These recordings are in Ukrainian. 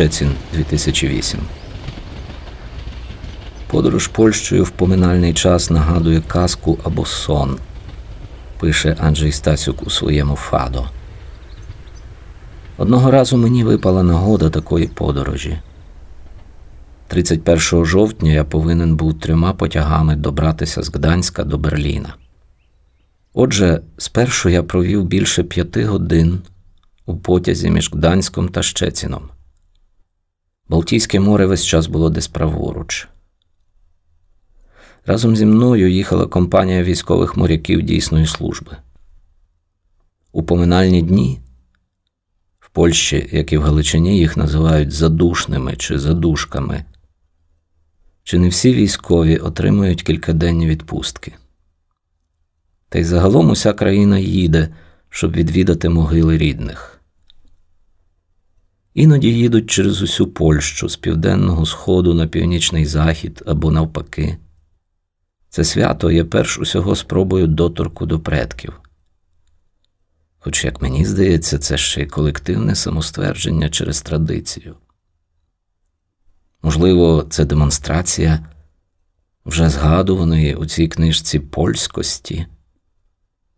Щецін 2008. Подорож Польщею в поминальний час нагадує казку або сон, пише Анджей Стасюк у своєму Фадо. Одного разу мені випала нагода такої подорожі. 31 жовтня я повинен був трьома потягами добратися з Гданська до Берліна. Отже, спершу я провів більше п'яти годин у потязі між Гданськом та Щеціном. Балтійське море весь час було десь праворуч. Разом зі мною їхала компанія військових моряків дійсної служби. У поминальні дні в Польщі, як і в Галичині, їх називають задушними чи задушками. Чи не всі військові отримують кількаденні відпустки? Та й загалом уся країна їде, щоб відвідати могили рідних. Іноді їдуть через усю Польщу з південного сходу на північний захід або навпаки. Це свято є перш усього спробою доторку до предків. Хоч, як мені здається, це ще й колективне самоствердження через традицію. Можливо, це демонстрація вже згадуваної у цій книжці польськості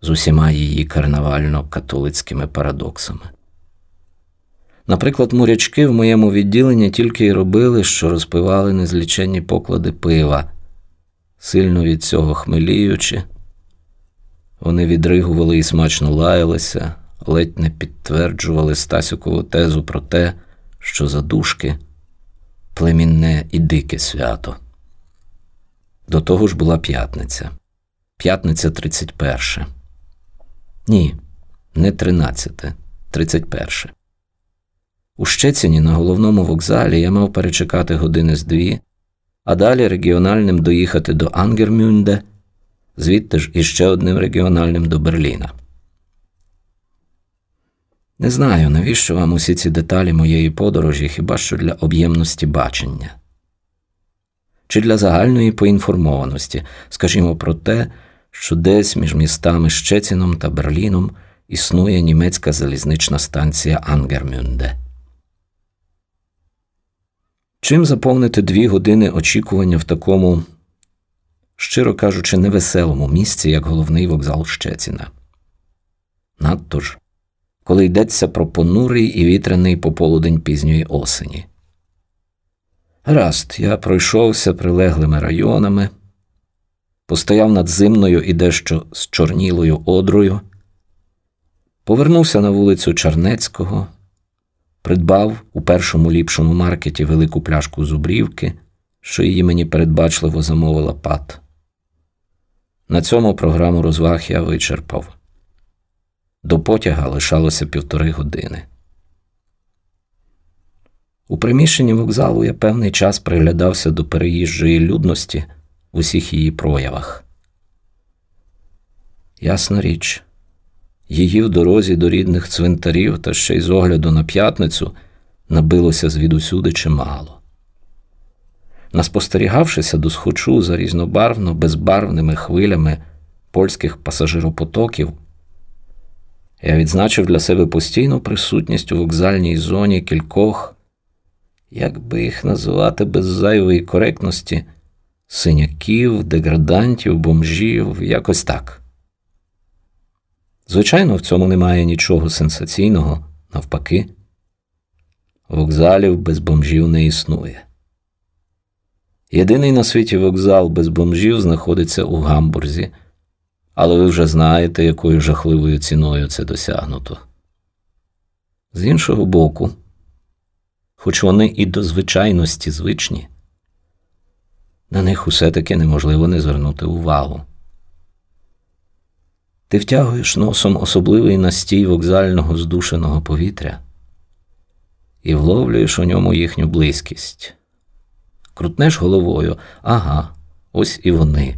з усіма її карнавально-католицькими парадоксами. Наприклад, морячки в моєму відділенні тільки й робили, що розпивали незліченні поклади пива, сильно від цього хмеліючи. Вони відригували і смачно лаялися, ледь не підтверджували Стасюкову тезу про те, що задушки племінне і дике свято. До того ж була п'ятниця. П'ятниця 31. Ні, не 13, 31. У Щеціні на головному вокзалі я мав перечекати години з дві, а далі регіональним доїхати до Ангермюнде, звідти ж іще одним регіональним до Берліна. Не знаю, навіщо вам усі ці деталі моєї подорожі, хіба що для об'ємності бачення, чи для загальної поінформованості, скажімо про те, що десь між містами Щеціном та Берліном існує німецька залізнична станція Ангермюнде. Чим заповнити дві години очікування в такому, щиро кажучи, невеселому місці, як головний вокзал Щеціна? Надто ж, коли йдеться про понурий і вітряний пополудень пізньої осені. Гаразд, я пройшовся прилеглими районами, постояв над зимною і дещо з чорнілою одрою, повернувся на вулицю Чарнецького придбав у першому ліпшому маркеті велику пляшку зубрівки, що її мені передбачливо замовила пат. На цьому програму розваг я вичерпав. До потяга лишалося півтори години. У приміщенні вокзалу я певний час приглядався до переїжджої людності в усіх її проявах. Ясна річ, Її в дорозі до рідних цвинтарів та ще й з огляду на п'ятницю набилося звідусюди чимало. Наспостерігавшися до схочу за різнобарвно безбарвними хвилями польських пасажиропотоків, я відзначив для себе постійну присутність у вокзальній зоні кількох, як би їх називати без зайвої коректності, синяків, деградантів, бомжів, якось так. Звичайно, в цьому немає нічого сенсаційного, навпаки, вокзалів без бомжів не існує. Єдиний на світі вокзал без бомжів знаходиться у Гамбурзі, але ви вже знаєте, якою жахливою ціною це досягнуто. З іншого боку, хоч вони і до звичайності звичні, на них усе таки неможливо не звернути увагу. Ти втягуєш носом особливий настій вокзального здушеного повітря і вловлюєш у ньому їхню близькість. Крутнеш головою, ага, ось і вони.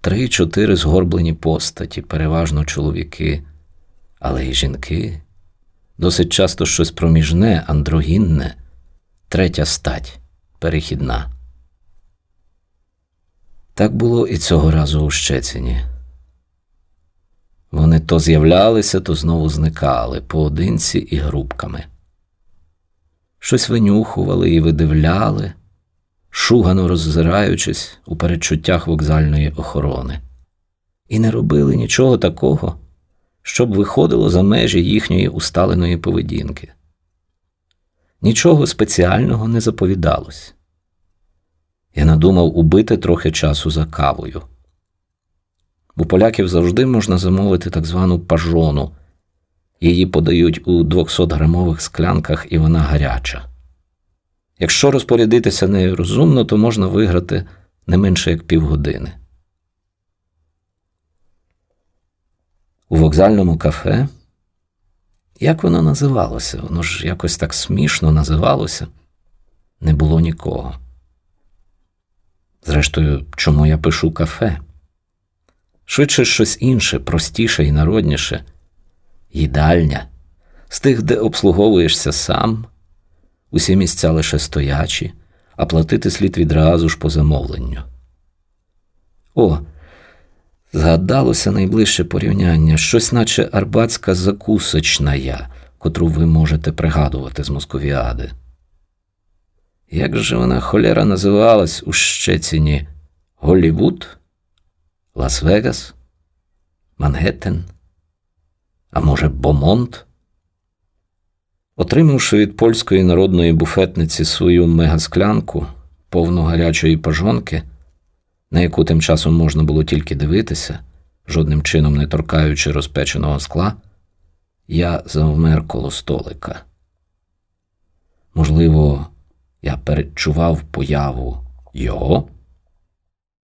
Три-чотири згорблені постаті, переважно чоловіки, але й жінки. Досить часто щось проміжне, андрогінне, третя стать перехідна. Так було і цього разу у Щеціні. Вони то з'являлися, то знову зникали поодинці і групками. щось винюхували і видивляли, шугано роззираючись у передчуттях вокзальної охорони, і не робили нічого такого, щоб виходило за межі їхньої усталеної поведінки. Нічого спеціального не заповідалось. Я надумав убити трохи часу за кавою. У поляків завжди можна замовити так звану пажону. Її подають у 200-грамових склянках, і вона гаряча. Якщо розпорядитися нею розумно, то можна виграти не менше як півгодини. У вокзальному кафе. Як воно називалося? Воно ж якось так смішно називалося, не було нікого. Зрештою, чому я пишу кафе? Швидше щось інше, простіше і народніше їдальня, з тих, де обслуговуєшся сам, усі місця лише стоячі, а платити слід відразу ж по замовленню. О, згадалося найближче порівняння, щось наче арбатська закусочна я, котру ви можете пригадувати з Московіади. Як же вона холєра називалась у Щеціні? Голлівуд? Лас-Вегас? Мангеттен? А може, Бомонт? Отримавши від польської народної буфетниці свою мегасклянку, повну гарячої пажонки, на яку тим часом можна було тільки дивитися, жодним чином не торкаючи розпеченого скла, я завмер коло столика. Можливо, я передчував появу його.